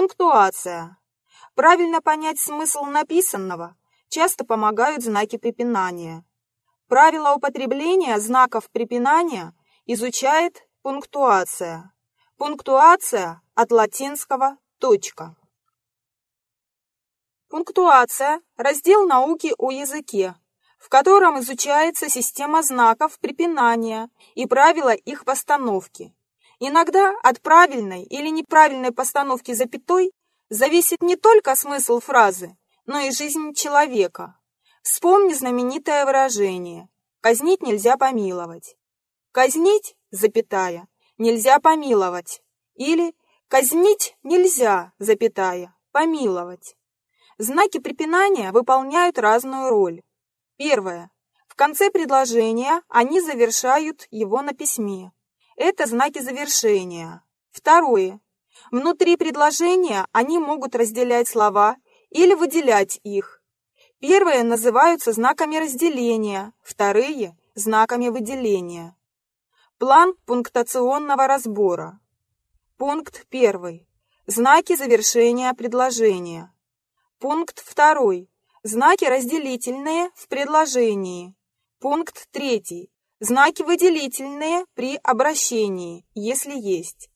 Пунктуация. Правильно понять смысл написанного часто помогают знаки препинания. Правила употребления знаков препинания изучает пунктуация. Пунктуация от латинского «точка». Пунктуация – раздел науки о языке, в котором изучается система знаков препинания и правила их постановки. Иногда от правильной или неправильной постановки запятой зависит не только смысл фразы, но и жизнь человека. Вспомни знаменитое выражение «казнить нельзя помиловать». «Казнить, запятая, нельзя помиловать» или «казнить нельзя, запятая, помиловать». Знаки препинания выполняют разную роль. Первое. В конце предложения они завершают его на письме. Это знаки завершения. Второе. Внутри предложения они могут разделять слова или выделять их. Первые называются знаками разделения, вторые – знаками выделения. План пунктационного разбора. Пункт 1. Знаки завершения предложения. Пункт 2. Знаки разделительные в предложении. Пункт 3. Знаки выделительные при обращении, если есть.